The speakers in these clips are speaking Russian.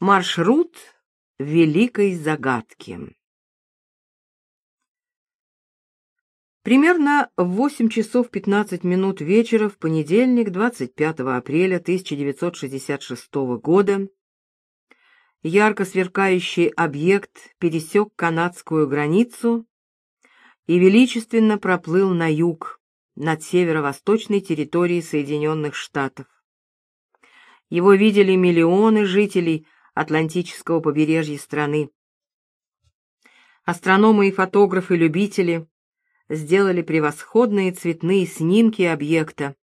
Маршрут великой загадки. Примерно в 8 часов 15 минут вечера в понедельник, 25 апреля 1966 года, ярко сверкающий объект пересек канадскую границу и величественно проплыл на юг, над северо-восточной территорией Соединенных Штатов. Его видели миллионы жителей Атлантического побережья страны. Астрономы и фотографы-любители сделали превосходные цветные снимки объекта.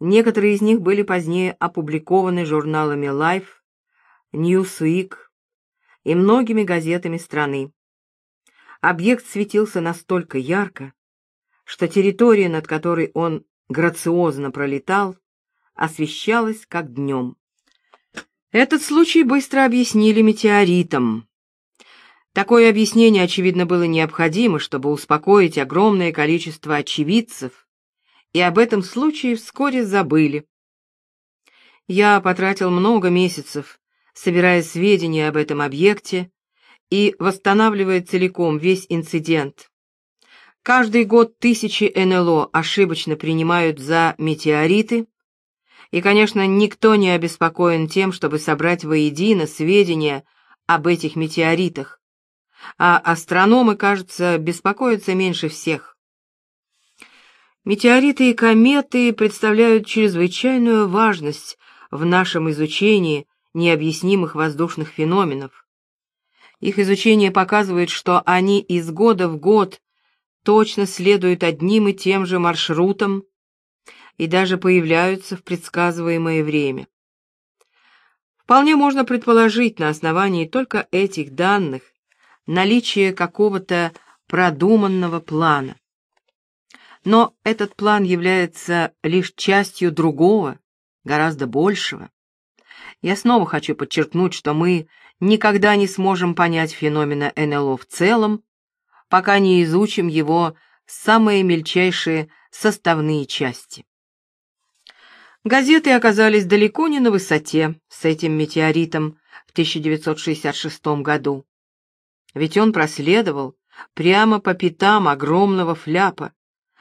Некоторые из них были позднее опубликованы журналами Life, Newsweek и многими газетами страны. Объект светился настолько ярко, что территория, над которой он грациозно пролетал, освещалась как днем. Этот случай быстро объяснили метеоритом. Такое объяснение, очевидно, было необходимо, чтобы успокоить огромное количество очевидцев, и об этом случае вскоре забыли. Я потратил много месяцев, собирая сведения об этом объекте и восстанавливая целиком весь инцидент. Каждый год тысячи НЛО ошибочно принимают за метеориты, и, конечно, никто не обеспокоен тем, чтобы собрать воедино сведения об этих метеоритах, а астрономы, кажется, беспокоятся меньше всех. Метеориты и кометы представляют чрезвычайную важность в нашем изучении необъяснимых воздушных феноменов. Их изучение показывает, что они из года в год точно следуют одним и тем же маршрутам, и даже появляются в предсказываемое время. Вполне можно предположить на основании только этих данных наличие какого-то продуманного плана. Но этот план является лишь частью другого, гораздо большего. Я снова хочу подчеркнуть, что мы никогда не сможем понять феномена НЛО в целом, пока не изучим его самые мельчайшие составные части. Газеты оказались далеко не на высоте с этим метеоритом в 1966 году. Ведь он проследовал прямо по пятам огромного фляпа,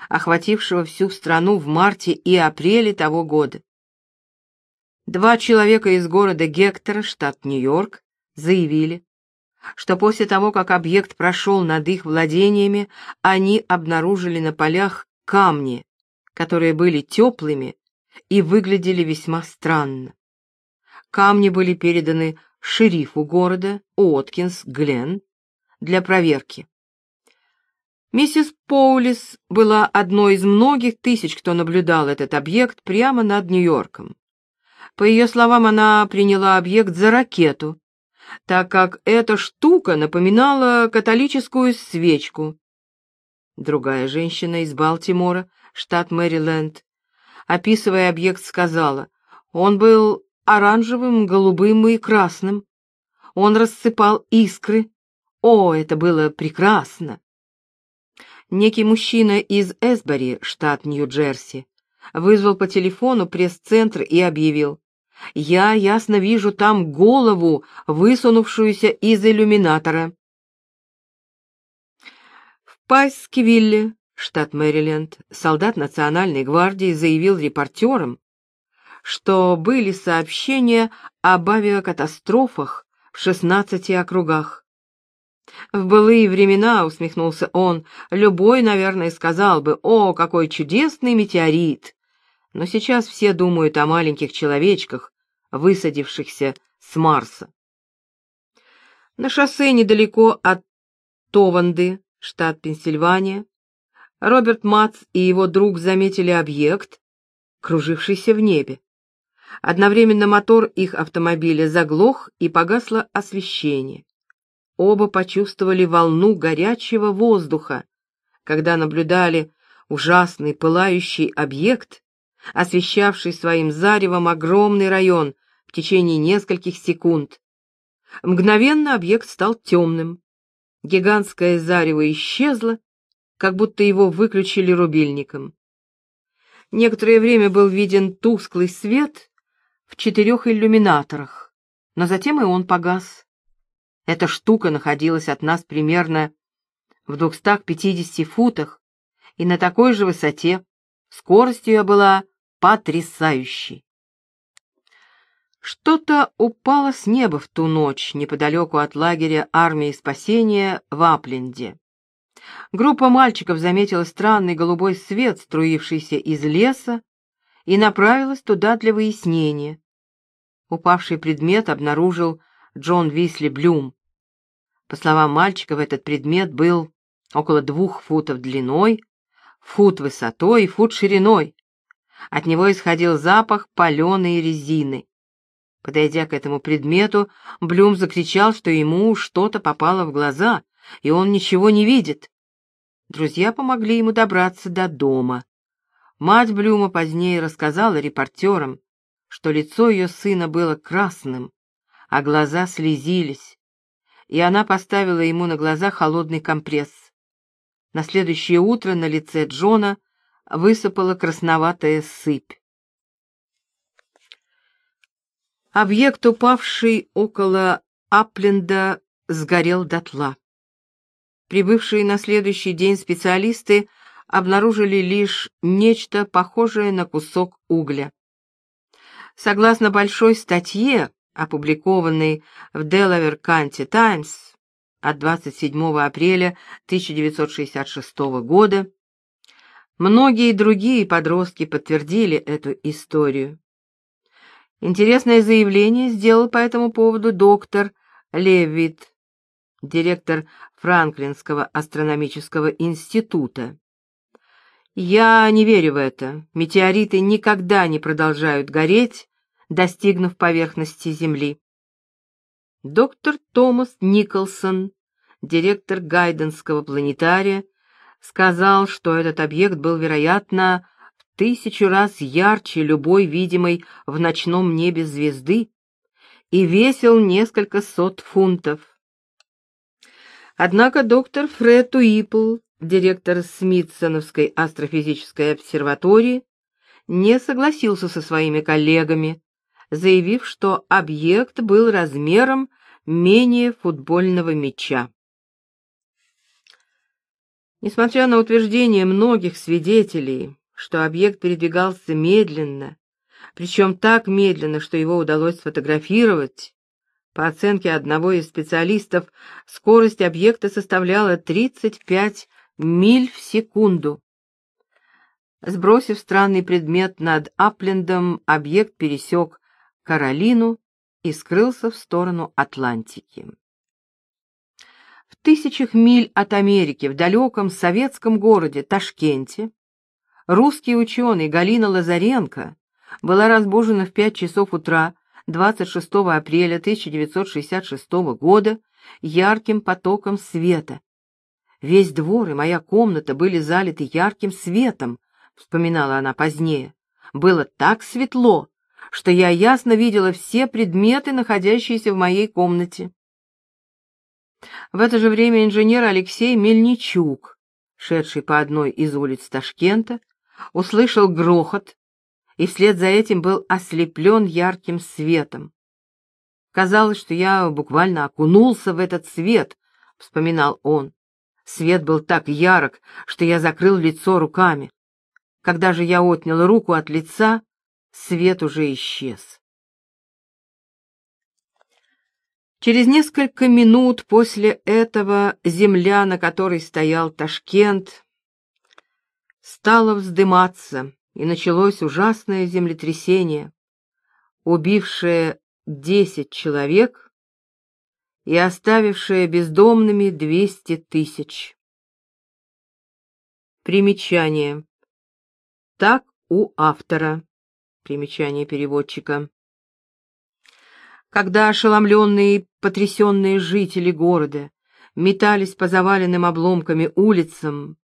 охватившего всю страну в марте и апреле того года. Два человека из города Гектора, штат Нью-Йорк, заявили, что после того, как объект прошел над их владениями, они обнаружили на полях камни, которые были теплыми и выглядели весьма странно. Камни были переданы шерифу города Уоткинс Гленн для проверки. Миссис Поулис была одной из многих тысяч, кто наблюдал этот объект прямо над Нью-Йорком. По ее словам, она приняла объект за ракету, так как эта штука напоминала католическую свечку. Другая женщина из Балтимора, штат Мэриленд, описывая объект, сказала, он был оранжевым, голубым и красным. Он рассыпал искры. О, это было прекрасно! Некий мужчина из Эсбери, штат Нью-Джерси, вызвал по телефону пресс-центр и объявил, «Я ясно вижу там голову, высунувшуюся из иллюминатора». В Пайскивилле штат Мэриленд, солдат Национальной гвардии заявил репортерам, что были сообщения об авиакатастрофах в 16 округах. В былые времена, усмехнулся он, любой, наверное, сказал бы, о, какой чудесный метеорит. Но сейчас все думают о маленьких человечках, высадившихся с Марса. На шоссе недалеко от Тованды, штат Пенсильвания, Роберт Мац и его друг заметили объект, кружившийся в небе. Одновременно мотор их автомобиля заглох и погасло освещение. Оба почувствовали волну горячего воздуха, когда наблюдали ужасный пылающий объект, освещавший своим заревом огромный район в течение нескольких секунд. Мгновенно объект стал темным. Гигантское зарево исчезло, как будто его выключили рубильником. Некоторое время был виден тусклый свет в четырех иллюминаторах, но затем и он погас. Эта штука находилась от нас примерно в 250 футах и на такой же высоте. Скорость ее была потрясающей. Что-то упало с неба в ту ночь неподалеку от лагеря армии спасения в Апленде. Группа мальчиков заметила странный голубой свет, струившийся из леса, и направилась туда для выяснения. Упавший предмет обнаружил Джон Висли Блюм. По словам мальчиков, этот предмет был около двух футов длиной, фут высотой и фут шириной. От него исходил запах паленой резины. Подойдя к этому предмету, Блюм закричал, что ему что-то попало в глаза, и он ничего не видит. Друзья помогли ему добраться до дома. Мать Блюма позднее рассказала репортерам, что лицо ее сына было красным, а глаза слезились, и она поставила ему на глаза холодный компресс. На следующее утро на лице Джона высыпала красноватая сыпь. Объект, упавший около Апленда, сгорел дотла. Прибывшие на следующий день специалисты обнаружили лишь нечто похожее на кусок угля. Согласно большой статье, опубликованной в Delaware County Times от 27 апреля 1966 года, многие другие подростки подтвердили эту историю. Интересное заявление сделал по этому поводу доктор Левит, директор Франклинского астрономического института. Я не верю в это. Метеориты никогда не продолжают гореть, достигнув поверхности Земли. Доктор Томас Николсон, директор Гайденского планетария, сказал, что этот объект был, вероятно, тысячу раз ярче любой видимой в ночном небе звезды и весил несколько сот фунтов. Однако доктор Фред Уипл, директор Смитсоновской астрофизической обсерватории, не согласился со своими коллегами, заявив, что объект был размером менее футбольного мяча. Несмотря на утверждение многих свидетелей, что объект передвигался медленно, причем так медленно, что его удалось сфотографировать. По оценке одного из специалистов, скорость объекта составляла 35 миль в секунду. Сбросив странный предмет над Аплендом, объект пересек Каролину и скрылся в сторону Атлантики. В тысячах миль от Америки, в далеком советском городе Ташкенте, Русский ученый Галина Лазаренко была разбужена в 5 часов утра 26 апреля 1966 года ярким потоком света. Весь двор и моя комната были залиты ярким светом, вспоминала она позднее. Было так светло, что я ясно видела все предметы, находящиеся в моей комнате. В это же время инженер Алексей Мельничук, шедший по одной из улиц Ташкента, услышал грохот и вслед за этим был ослеплен ярким светом. Казалось, что я буквально окунулся в этот свет, вспоминал он. Свет был так ярок, что я закрыл лицо руками. Когда же я отнял руку от лица, свет уже исчез. Через несколько минут после этого земля, на которой стоял Ташкент, стало вздыматься, и началось ужасное землетрясение, убившее десять человек и оставившее бездомными двести тысяч. Примечание. Так у автора. Примечание переводчика. Когда ошеломленные и потрясенные жители города метались по заваленным обломками улицам,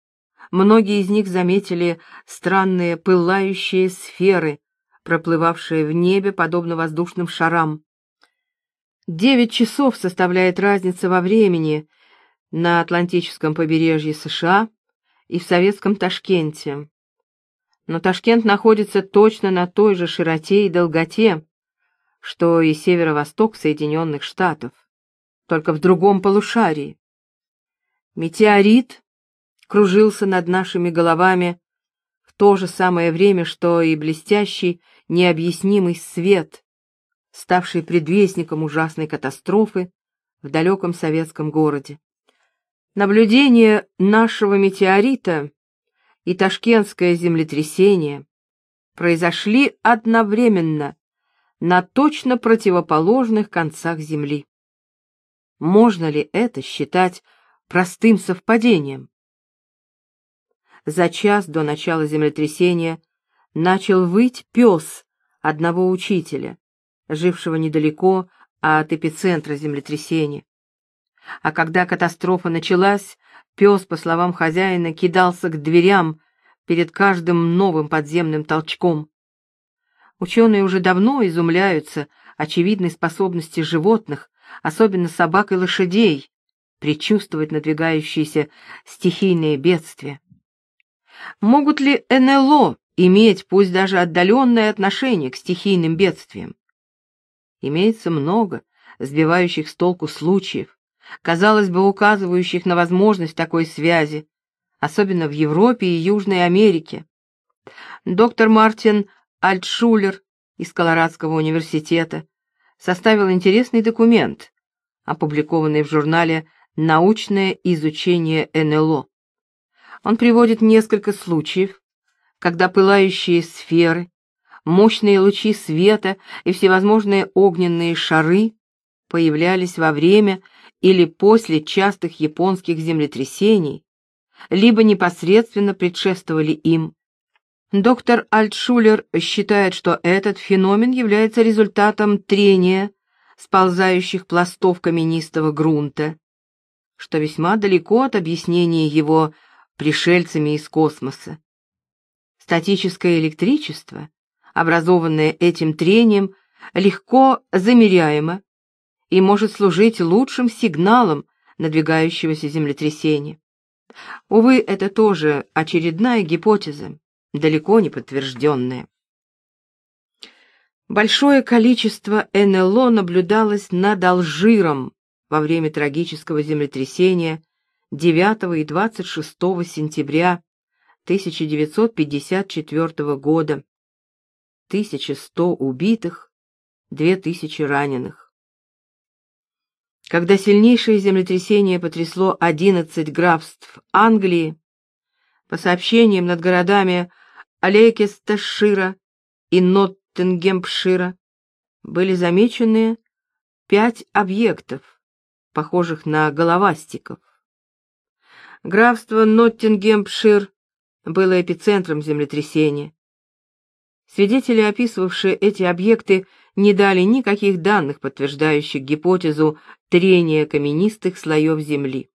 Многие из них заметили странные пылающие сферы, проплывавшие в небе, подобно воздушным шарам. Девять часов составляет разница во времени на Атлантическом побережье США и в советском— но Ташкент находится точно на той же широте и долготе, что и северо-восток Соединенных Штатов, только в другом полушарии. Метеорит кружился над нашими головами в то же самое время, что и блестящий, необъяснимый свет, ставший предвестником ужасной катастрофы в далеком советском городе. Наблюдение нашего метеорита и ташкентское землетрясение произошли одновременно на точно противоположных концах Земли. Можно ли это считать простым совпадением? За час до начала землетрясения начал выть пес одного учителя, жившего недалеко от эпицентра землетрясения. А когда катастрофа началась, пес, по словам хозяина, кидался к дверям перед каждым новым подземным толчком. Ученые уже давно изумляются очевидной способности животных, особенно собак и лошадей, предчувствовать надвигающиеся стихийные бедствия. Могут ли НЛО иметь пусть даже отдаленное отношение к стихийным бедствиям? Имеется много сбивающих с толку случаев, казалось бы, указывающих на возможность такой связи, особенно в Европе и Южной Америке. Доктор Мартин Альтшулер из Колорадского университета составил интересный документ, опубликованный в журнале «Научное изучение НЛО». Он приводит несколько случаев, когда пылающие сферы, мощные лучи света и всевозможные огненные шары появлялись во время или после частых японских землетрясений, либо непосредственно предшествовали им. Доктор Альтшулер считает, что этот феномен является результатом трения сползающих пластов каменистого грунта, что весьма далеко от объяснения его пришельцами из космоса. Статическое электричество, образованное этим трением, легко замеряемо и может служить лучшим сигналом надвигающегося землетрясения. Увы, это тоже очередная гипотеза, далеко не подтвержденная. Большое количество НЛО наблюдалось над Алжиром во время трагического землетрясения 9 и 26 сентября 1954 года. 1100 убитых, 2000 раненых. Когда сильнейшее землетрясение потрясло 11 графств Англии, по сообщениям над городами Алейкестешира и Ноттингемпшира были замечены пять объектов, похожих на головастиков. Графство Ноттингемпшир было эпицентром землетрясения. Свидетели, описывавшие эти объекты, не дали никаких данных, подтверждающих гипотезу трения каменистых слоев Земли.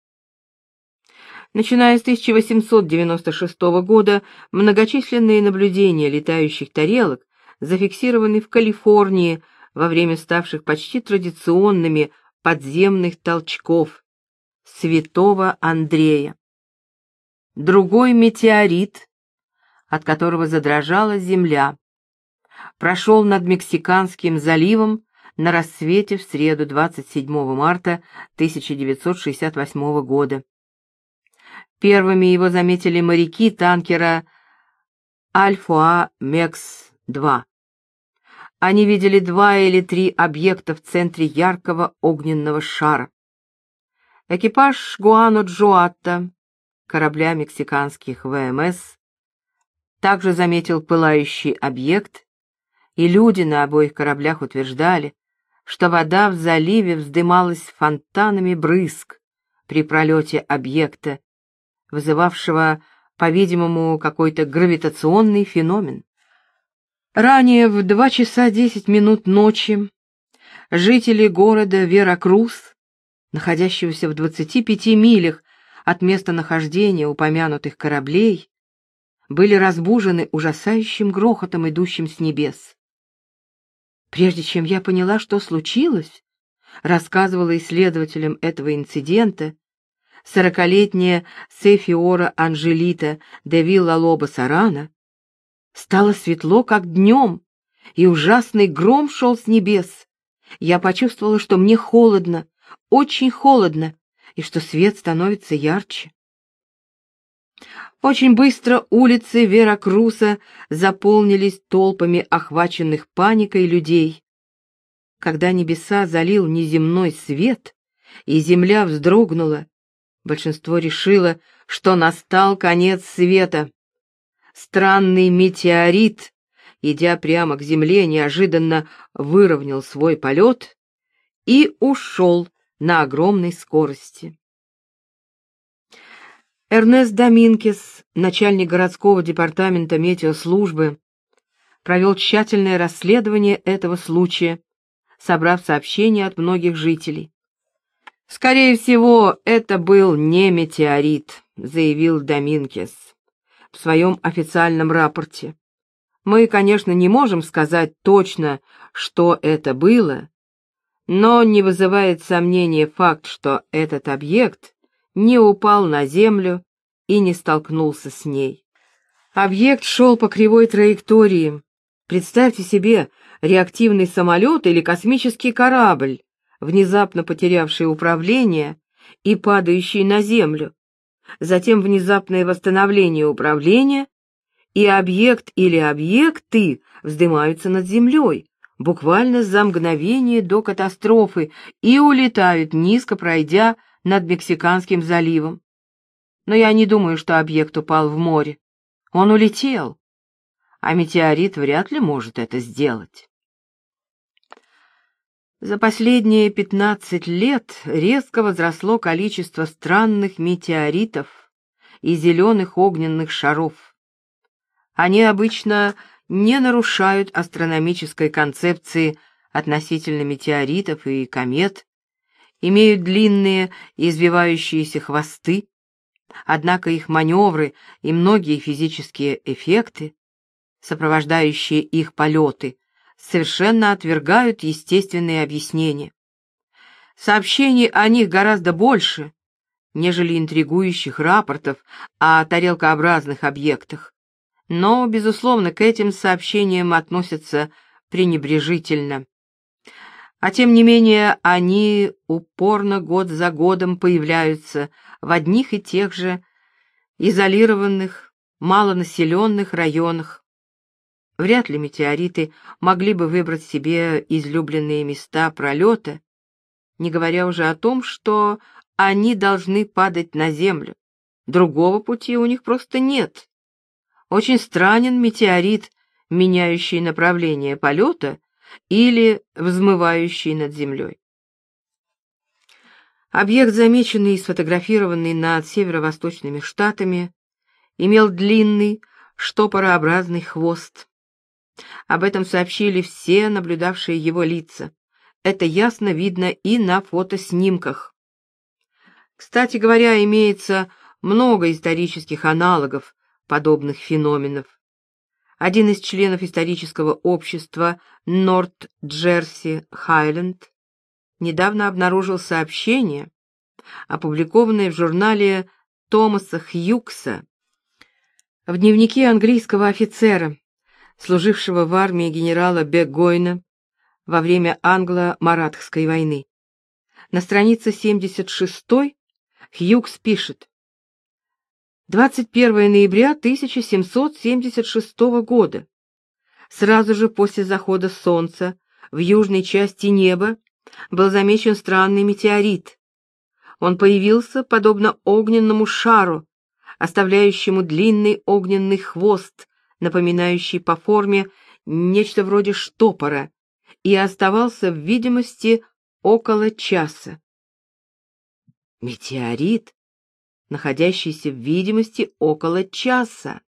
Начиная с 1896 года многочисленные наблюдения летающих тарелок зафиксированы в Калифорнии во время ставших почти традиционными подземных толчков Святого Андрея. Другой метеорит, от которого задрожала земля, прошел над Мексиканским заливом на рассвете в среду 27 марта 1968 года. Первыми его заметили моряки танкера Альфа Мекс-2. Они видели два или три объекта в центре яркого огненного шара. Экипаж Гуано Джоатта, корабля мексиканских ВМС, также заметил пылающий объект и люди на обоих кораблях утверждали, что вода в заливе вздымалась фонтанами брызг при пролете объекта, вызывавшего, по-видимому, какой-то гравитационный феномен. Ранее в два часа десять минут ночи жители города Веракрус, находящегося в 25 милях от места нахождения упомянутых кораблей, были разбужены ужасающим грохотом, идущим с небес. Прежде чем я поняла, что случилось, рассказывала исследователям этого инцидента сорокалетняя Сефиора Анжелита де Вилла Лоба Сарана, стало светло, как днем, и ужасный гром шел с небес. Я почувствовала, что мне холодно, очень холодно, и что свет становится ярче. Очень быстро улицы Веракруса заполнились толпами охваченных паникой людей. Когда небеса залил неземной свет, и земля вздрогнула, большинство решило, что настал конец света. Странный метеорит, идя прямо к земле, неожиданно выровнял свой полет и ушел на огромной скорости. Эрнест Доминкес, начальник городского департамента метеослужбы, провел тщательное расследование этого случая, собрав сообщения от многих жителей. «Скорее всего, это был не метеорит», — заявил Доминкес в своем официальном рапорте. «Мы, конечно, не можем сказать точно, что это было, но не вызывает сомнения факт, что этот объект не упал на землю и не столкнулся с ней. Объект шел по кривой траектории. Представьте себе реактивный самолет или космический корабль, внезапно потерявший управление и падающий на землю. Затем внезапное восстановление управления, и объект или объекты вздымаются над землей, буквально за мгновение до катастрофы, и улетают, низко пройдя над Мексиканским заливом. Но я не думаю, что объект упал в море. Он улетел, а метеорит вряд ли может это сделать. За последние 15 лет резко возросло количество странных метеоритов и зеленых огненных шаров. Они обычно не нарушают астрономической концепции относительно метеоритов и комет, имеют длинные извивающиеся хвосты, однако их маневры и многие физические эффекты, сопровождающие их полеты, совершенно отвергают естественные объяснения. Сообщений о них гораздо больше, нежели интригующих рапортов о тарелкообразных объектах, но, безусловно, к этим сообщениям относятся пренебрежительно. А тем не менее, они упорно год за годом появляются в одних и тех же изолированных, малонаселенных районах. Вряд ли метеориты могли бы выбрать себе излюбленные места пролета, не говоря уже о том, что они должны падать на Землю. Другого пути у них просто нет. Очень странен метеорит, меняющий направление полета или взмывающий над землей. Объект, замеченный и сфотографированный над северо-восточными штатами, имел длинный штопорообразный хвост. Об этом сообщили все наблюдавшие его лица. Это ясно видно и на фотоснимках. Кстати говоря, имеется много исторических аналогов подобных феноменов. Один из членов исторического общества Норт-Джерси Хайленд недавно обнаружил сообщение, опубликованное в журнале Томаса Хьюкса в дневнике английского офицера, служившего в армии генерала Бегойна во время англо-маратхской войны. На странице 76 Хьюкс пишет 21 ноября 1776 года. Сразу же после захода солнца в южной части неба был замечен странный метеорит. Он появился подобно огненному шару, оставляющему длинный огненный хвост, напоминающий по форме нечто вроде штопора, и оставался в видимости около часа. Метеорит находящийся в видимости около часа.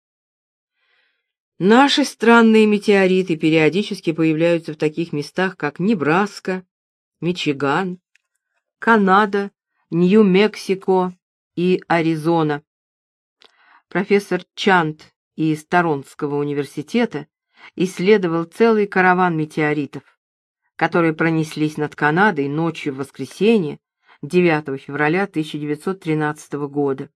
Наши странные метеориты периодически появляются в таких местах, как Небраска, Мичиган, Канада, Нью-Мексико и Аризона. Профессор Чант из Торонского университета исследовал целый караван метеоритов, которые пронеслись над Канадой ночью в воскресенье 9 февраля 1913 года.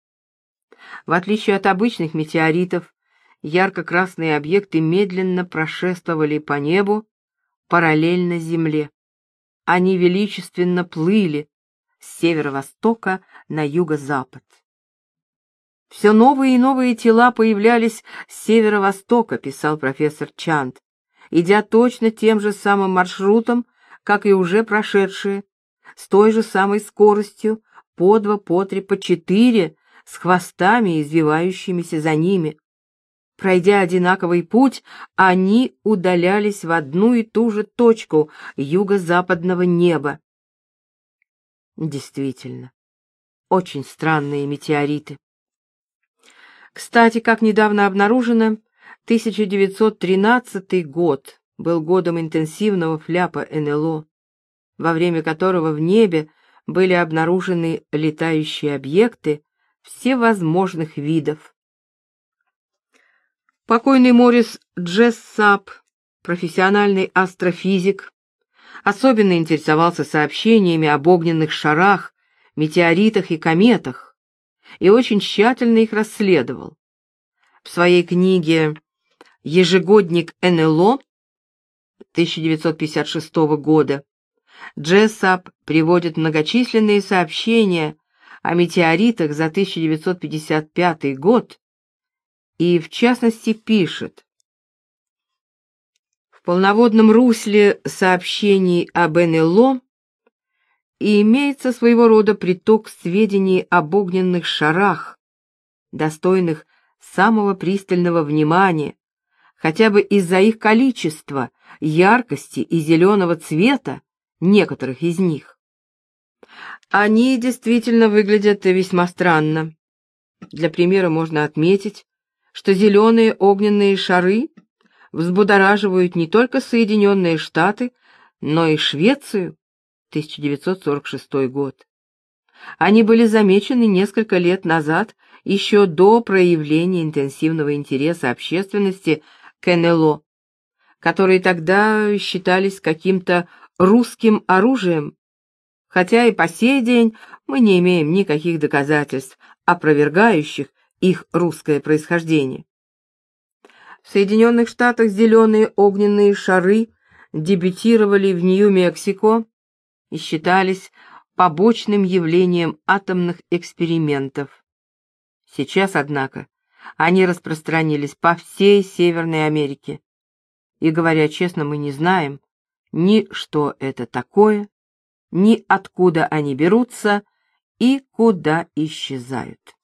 В отличие от обычных метеоритов, ярко-красные объекты медленно прошествовали по небу, параллельно Земле. Они величественно плыли с северо-востока на юго-запад. Все новые и новые тела появлялись с северо-востока, писал профессор Чант, идя точно тем же самым маршрутом, как и уже прошедшие, с той же самой скоростью, по два, по три, по четыре, с хвостами, извивающимися за ними. Пройдя одинаковый путь, они удалялись в одну и ту же точку юго-западного неба. Действительно, очень странные метеориты. Кстати, как недавно обнаружено, 1913 год был годом интенсивного фляпа НЛО, во время которого в небе были обнаружены летающие объекты всевозможных видов. Покойный Морис Джессап, профессиональный астрофизик, особенно интересовался сообщениями об огненных шарах, метеоритах и кометах и очень тщательно их расследовал. В своей книге «Ежегодник НЛО» 1956 года Джессап приводит многочисленные сообщения о метеоритах за 1955 год и, в частности, пишет. «В полноводном русле сообщений об НЛО и имеется своего рода приток сведений об огненных шарах, достойных самого пристального внимания, хотя бы из-за их количества, яркости и зеленого цвета некоторых из них. Они действительно выглядят весьма странно. Для примера можно отметить, что зеленые огненные шары взбудораживают не только Соединенные Штаты, но и Швецию, 1946 год. Они были замечены несколько лет назад, еще до проявления интенсивного интереса общественности к НЛО, которые тогда считались каким-то русским оружием, хотя и по сей день мы не имеем никаких доказательств, опровергающих их русское происхождение. В Соединенных Штатах зеленые огненные шары дебютировали в Нью-Мексико и считались побочным явлением атомных экспериментов. Сейчас, однако, они распространились по всей Северной Америке. И, говоря честно, мы не знаем ни что это такое, ни откуда они берутся и куда исчезают.